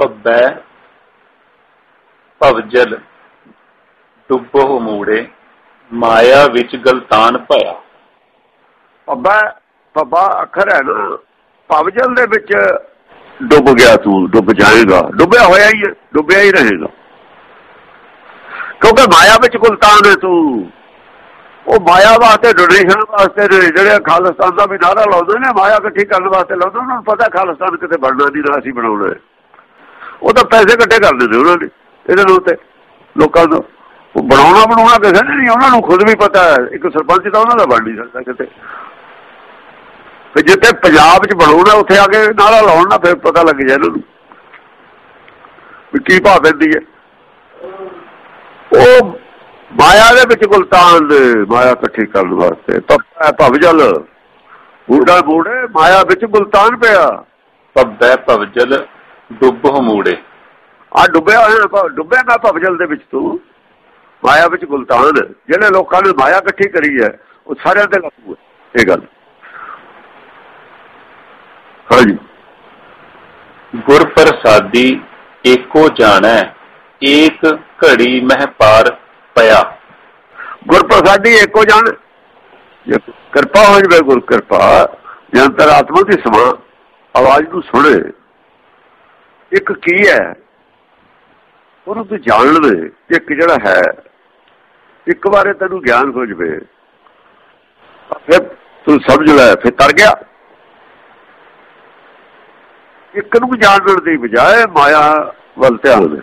ਭੱਬੈ ਭਵਜਲ ਡੁੱਬੋ ਮੂੜੇ ਮਾਇਆ ਵਿੱਚ ਗਲਤਾਨ ਭਇਆ। ਪੱਬਾ ਪੱਬਾ ਅੱਖਰ ਹੈ ਨਾ ਭਵਜਲ ਦੇ ਵਿੱਚ ਡੁੱਬ ਗਿਆ ਤੂੰ ਡੁੱਬ ਜਾਏਗਾ। ਡੁੱਬਿਆ ਹੋਇਆ ਹੀ ਹੈ ਡੁੱਬਿਆ ਹੀ ਰਹੇਗਾ। ਕਿਉਂਕਿ ਮਾਇਆ ਵਿੱਚ ਗੁਲਤਾਨ ਹੈ ਤੂੰ। ਉਹ ਮਾਇਆ ਵਾਸਤੇ ਡੋਨੇਸ਼ਨ ਵਾਸਤੇ ਜਿਹੜੇ ਖਾਲਸਤਾਨ ਦਾ ਵੀ ਨਾਰਾ ਲਾਉਂਦੇ ਨੇ ਮਾਇਆ ਇਕੱਠੀ ਕਰਨ ਵਾਸਤੇ ਲਾਉਂਦੇ ਉਹਨਾਂ ਨੂੰ ਪਤਾ ਖਾਲਸਤਾਨ ਕਿਤੇ ਬਣਨਾ ਨਹੀਂ ਨਾ ਅਸੀਂ ਬਣਾਉਣਾ ਹੈ। ਉਹ ਤਾਂ ਪੈਸੇ ਇਕੱਠੇ ਕਰਦੇ ਨੇ ਉਹਨਾਂ ਨੇ ਇਹਨਾਂ ਨੂੰ ਤੇ ਲੋਕਾਂ ਨੂੰ ਉਹ ਬਣਾਉਣਾ ਬਣਾਉਣਾ ਕਿਸੇ ਨੇ ਨਹੀਂ, ਉਹਨਾਂ ਨੂੰ ਖੁਦ ਵੀ ਪਤਾ ਹੈ। ਇੱਕ ਸਰਪੰਚ ਤਾਂ ਉਹਨਾਂ ਦਾ ਬਣ ਨਹੀਂ ਸਕਦਾ ਕਿਤੇ। ਤੇ ਜਿੱਥੇ ਪੰਜਾਬ 'ਚ ਬਣਾਉਣਾ ਉੱਥੇ ਆ ਕੇ ਨਾਰਾ ਲਾਉਣ ਨਾ, ਫਿਰ ਪਤਾ ਲੱਗ ਜਾਏ ਇਹਨਾਂ ਨੂੰ ਵੀ ਕੀ ਭਾਅ ਪੈਂਦੀ ਹੈ। ਉਹ ਮਾਇਆ ਦੇ ਵਿੱਚ ਗੁਲਤਾਨ ਦੇ ਮਾਇਆ ਇਕੱਠੀ ਕਰਨ ਵਾਸਤੇ। ਪੱਪਾ ਭਵਜਲ ਬੂੜਾ ਬੂੜੇ ਮਾਇਆ ਵਿੱਚ ਗੁਲਤਾਨ ਪਿਆ। ਭੱਬੈ ਭਵਜਲ ਡੁੱਬੋ ਮੂੜੇ। ਆ ਡੁੱਬਿਆ ਹੋਇਆ ਡੁੱਬਿਆ ਨਾ ਭਵਜਲ ਦੇ ਵਿੱਚ ਤੂੰ। ਮਾਇਆ ਵਿੱਚ ਗੁਲਤਾਨ। ਜਿਹੜੇ ਲੋਕਾਂ ਨੇ ਮਾਇਆ ਇਕੱਠੀ ਕਰੀ ਹੈ ਉਹ ਸਾਰਿਆਂ ਤੇ ਲਾਗੂ ਹੈ। ਇਹ ਗੱਲ। ਹਾਂਜੀ। ਗੁਰ ਪ੍ਰਸਾਦੀ ਏਕੋ ਜਾਣੈ ਏਕ ਘੜੀ ਮਹਿ ਪਾਰ ਪਿਆ। ਗੁਰਪ੍ਰਸਾਦੀ ਇੱਕੋ ਜਾਣ। ਜੇ ਕਿਰਪਾ ਹੋ ਜਵੇ ਗੁਰ ਕਿਰਪਾ ਜੇ ਅੰਤਰਾਤਮਾ ਦੀ ਸਮਾ ਆਵਾਜ਼ ਨੂੰ ਸੁਣੇ। ਇੱਕ ਕੀ ਹੈ? ਉਹਨੂੰ ਤੂੰ ਜਾਣ ਲਵੇ ਇੱਕ ਜਿਹੜਾ ਹੈ, ਇੱਕ ਵਾਰੇ ਤੈਨੂੰ ਗਿਆਨ ਹੋ ਜਵੇ। ਫਿਰ ਤੂੰ ਸਮਝ ਲੈ, ਫਿਰ ਤਰ ਗਿਆ। ਇੱਕ ਨੂੰ ਜਾਣਨ ਦੀ ਬਜਾਏ ਮਾਇਆ ਵੱਲ ਧਿਆਨ ਹੈ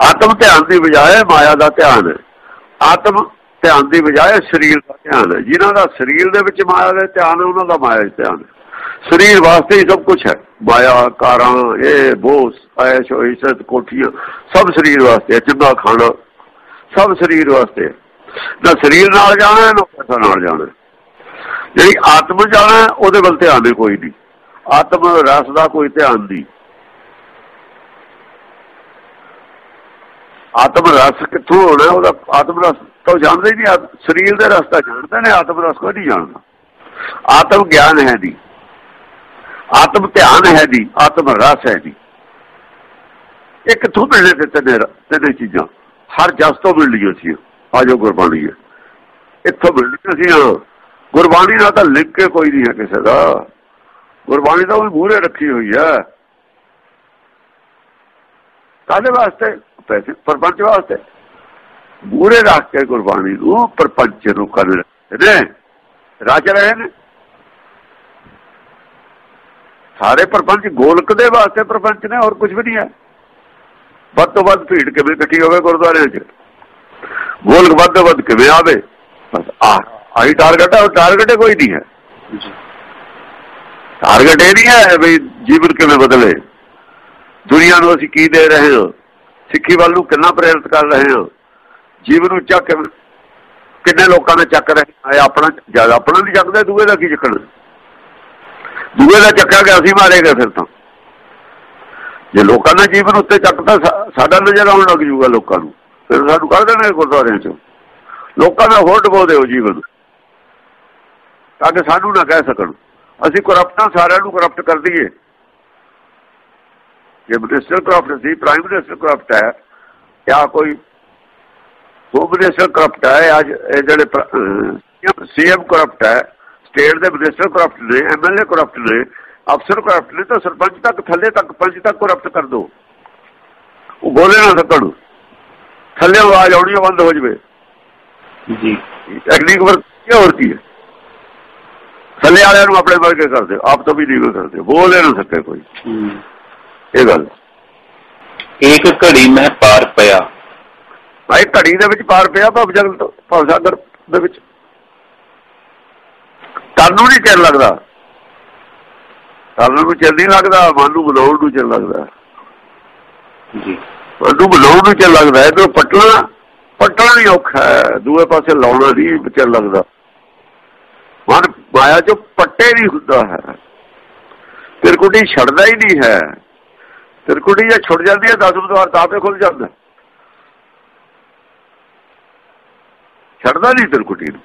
ਆਤਮ ਧਿਆਨ ਦੀ ਬਜਾਏ ਮਾਇਆ ਦਾ ਧਿਆਨ ਹੈ। ਆਤਮ ਧਿਆਨ ਦੀ ਬਜਾਏ ਸਰੀਰ ਦਾ ਧਿਆਨ ਹੈ। ਜਿਨ੍ਹਾਂ ਦਾ ਸਰੀਰ ਦੇ ਵਿੱਚ ਮਾਇਆ ਦਾ ਧਿਆਨ ਹੈ, ਉਹਨਾਂ ਦਾ ਮਾਇਆ 'ਚ ਧਿਆਨ ਹੈ। ਸਰੀਰ ਵਾਸਤੇ ਹੀ ਸਭ ਕੁਝ ਹੈ। ਮਾਇਆ ਕਾਰਾਂ, ਇਹ ਬੋਸ, ਐਸ਼ ਇਸ਼ਤ ਕੋਠੀਆਂ ਸਭ ਸਰੀਰ ਵਾਸਤੇ ਹੈ ਚੰਗਾ ਖਾਣਾ, ਸਭ ਸਰੀਰ ਵਾਸਤੇ। ਨਾ ਸਰੀਰ ਨਾਲ ਜਾਣਾ, ਨਾ ਪੈਸਾ ਨਾਲ ਜਾਣਾ। ਜਿਹੜੀ ਆਤਮ ਜਾਣਾ, ਉਹਦੇ ਵੱਲ ਧਿਆਨ ਨਹੀਂ ਕੋਈ ਨਹੀਂ। ਆਤਮ ਰਸ ਦਾ ਕੋਈ ਧਿਆਨ ਨਹੀਂ। ਆਤਮ ਰਸ ਕਿੱਥੋਂ ਹੋਣਾ ਉਹਦਾ ਆਤਮ ਰਸ ਤਾਂ ਉਹ ਜਾਣਦੇ ਹੀ ਨਹੀਂ। ਸਰੀਰ ਦੇ ਰਸਤਾ ਜਾਣਦੇ ਨੇ, ਆਤਮ ਰਸ ਕੋਈ ਨਹੀਂ ਜਾਣਦਾ। ਆਤਮ ਗਿਆਨ ਹੈ ਦੀ ਆਤਮ ਧਿਆਨ ਹੈ ਦੀ ਆਤਮ ਰਸ ਹੈ ਦੀ ਇਹ ਕਿੱਥੋਂ ਮਿਲਣੇ ਤੇ ਤਿੰਨੇ ਰ- ਚੀਜ਼ਾਂ, ਹਰ ਜਸ ਤੋਂ ਮਿਲਣੀਆਂ ਸੀ ਆਜੋ ਗੁਰਬਾਣੀ ਹੈ। ਇੱਥੋਂ ਮਿਲਣੀਆਂ ਸੀ ਗੁਰਬਾਣੀ ਨਾਲ ਤਾਂ ਲਿੰਕ ਕੇ ਕੋਈ ਨਹੀਂ ਹੈ ਕਿਸੇ ਦਾ। ਗੁਰਬਾਣੀ ਤਾਂ ਉਹ ਮੂਹਰੇ ਰੱਖੀ ਹੋਈ ਹੈ। ਕਾਹਦੇ ਵਾਸਤੇ? ਪੈਸੇ, ਪਰਪੰਚ ਵਾਸਤੇ। ਮੂਹਰੇ ਰੱਖ ਕੇ ਗੁਰਬਾਣੀ ਨੂੰ, ਪਰਪੰਚ ਨੂੰ ਕਰ ਰਹੇ ਨੇ। ਰਾਜ ਰਹੇ ਨੇ। ਸਾਰੇ ਪਰਪੰਚ ਗੋਲਕ ਦੇ ਵਾਸਤੇ ਪਰਪੰਚ ਨੇ ਹੋਰ ਕੁਝ ਵੀ ਨਹੀਂ ਹੈ। ਵੱਧ ਤੋਂ ਵੱਧ ਭੀੜ ਕਿਵੇਂ ਇਕੱਠੀ ਹੋਵੇ ਗੁਰਦੁਆਰਿਆਂ 'ਚ ਗੋਲਕ ਵੱਧ ਤੋਂ ਵੱਧ ਕਿਵੇਂ ਆਵੇ? ਬਸ ਆ ਆਹੀ ਟਾਰਗੇਟ ਹੈ ਉਹ ਟਾਰਗੇਟ ਕੋਈ ਨਹੀਂ ਹੈ। ਟਾਰਗੇਟ ਇਹ ਨਹੀਂ ਹੈ ਵੀ ਜੀਵਨ ਕਿਵੇਂ ਬਦਲੇ। ਦੁਨੀਆ ਨੂੰ ਅਸੀਂ ਕੀ ਦੇ ਰਹੇ ਹਾਂ? ਸਿੱਖੀ ਵੱਲ ਨੂੰ ਕਿੰਨਾ ਪ੍ਰੇਰਿਤ ਕਰ ਰਹੇ ਹਾਂ? ਜੀਵਨ ਨੂੰ ਚੱਕ ਕਿੰਨੇ ਲੋਕਾਂ ਨੇ ਚੱਕ ਰਹੇ? ਆ ਆਪਣਾ ਜਦ ਆਪਣਾ ਨਹੀਂ ਚੱਕਦੇ ਦੂਏ ਦਾ ਕੀ ਚੱਕਣਾ? ਦੂਏ ਦਾ ਚੱਕਿਆ ਗਿਆ ਅਸੀਂ ਮਾਰੇਗਾ ਫਿਰ ਤਾਂ। ਜੇ ਲੋਕਾਂ ਦਾ ਜੀਵਨ ਉੱਤੇ ਚੱਕਦਾ ਸਾਡਾ ਨਜ਼ਰ ਆਉਣ ਲੱਗ ਜੂਗਾ ਲੋਕਾਂ ਨੂੰ। ਫਿਰ ਸਾਨੂੰ ਕਰ ਦੇਣਗੇ ਗੁਰਦੁਆਰਿਆਂ ਚੋਂ। ਲੋਕਾਂ ਦਾ ਹੋਰ ਡਬੋ ਦਿਓ ਜੀਵਨ। ਤਾਂ ਕਿ ਸਾਨੂੰ ਨਾ ਕਹਿ ਸਕਣ। ਅਸੀਂ ਕਰਪਟਾਂ ਸਾਰਿਆਂ ਨੂੰ ਕਰਪਟ ਕਰ ਦਈਏ। ਜੇ ਮਿਨਿਸਟਰ ਕਰਪਟ ਸੀ ਪ੍ਰਾਈਮ ਮਿਨਿਸਟਰ ਕਰਪਟ ਹੈ, ਜਾਂ ਕੋਈ ਹੋਮ ਮਿਨਿਸਟਰ ਕਰਪਟ ਹੈ ਅੱਜ ਇਹ ਜਿਹੜੇ ਸੀਐਮ ਕਰਪਟ ਹੈ ਸਟੇਟ ਦੇ ਮਿਨਿਸਟਰ ਕਰਪਟ ਨੇ ਐਮਐਲਏ ਕਰਪਟ ਨੇ ਅਫਸਰ ਕਰਪਟ ਨੇ ਤਾਂ ਸਰਪੰਚ ਤੱਕ ਥੱਲੇ ਤੱਕ ਪੰਚ ਤੱਕ ਕਰਪਟ ਕਰ ਦੋ। ਉਹ ਬੋਲੇ ਨਾ ਸਕਣ ਥੱਲੇ ਆਵਾਜ਼ ਆਉਣੀ ਬੰਦ ਹੋ ਜਵੇ। ਜੀ। ਟੈਕਨੀਕ ਵਰਕ ਕੀ ਹੋਰ ਕੀ ਹੈ ਥੱਲੇ ਵਾਲਿਆਂ ਨੂੰ ਆਪਣੇ ਵਰਗੇ ਕਰਦੇ ਆਪ ਤੋਂ ਵੀ ਨਹੀਂ ਕਰਦੇ। ਬੋਲੇ ਨਾ ਸਕੇ ਕੋਈ। ਇਹ ਗੱਲ। ਏਕ ਘੜੀ ਮਹਿ ਪਾਰ ਪਿਆ। ਭਾਈ ਘੜੀ ਦੇ ਵਿੱਚ ਪਾਰ ਪਿਆ ਭਵ ਜਗਤ ਭਵ ਸਾਗਰ ਦੇ ਵਿੱਚ। ਤੁਹਾਨੂੰ ਨਹੀਂ ਚਿਰ ਲੱਗਦਾ। ਤੁਹਾਨੂੰ ਨੂੰ ਚਿਰ ਨਹੀਂ ਲੱਗਦਾ ਮਨ ਨੂੰ ਬੁਲਾਉਣ ਨੂੰ ਚਿਰ ਲੱਗਦਾ। ਜੀ। ਮਨ ਨੂੰ ਬੁਲਾਉਣ ਨੂੰ ਚਿਰ ਲੱਗਦਾ ਇਹ ਪਟਣਾ ਪਟਣਾ ਨਹੀਂ ਔਖਾ ਹੈ। ਦੂਏ ਪਾਸੇ ਲਾਉਣਾ ਨਹੀਂ ਚਿਰ ਲੱਗਦਾ। ਮਨ ਮਾਇਆ ਚੋਂ ਪੱਟੇ ਨਹੀਂ ਹੁੰਦਾ ਹੈ। ਤਿਰਕੁਟੀ ਛੱਡਦਾ ਹੀ ਨਹੀਂ ਹੈ। ਤਿਰਕੁਟੀ ਜੇ ਛੁੱਟ ਜਾਂਦੀ ਹੈ ਦਸਮ ਦਵਾਰ ਤਾਂ ਆਪੇ ਖੁੱਲ ਜਾਂਦਾ। ਛੱਡਦਾ ਨਹੀਂ ਤਿਰਕੁਟੀ ਨੂੰ।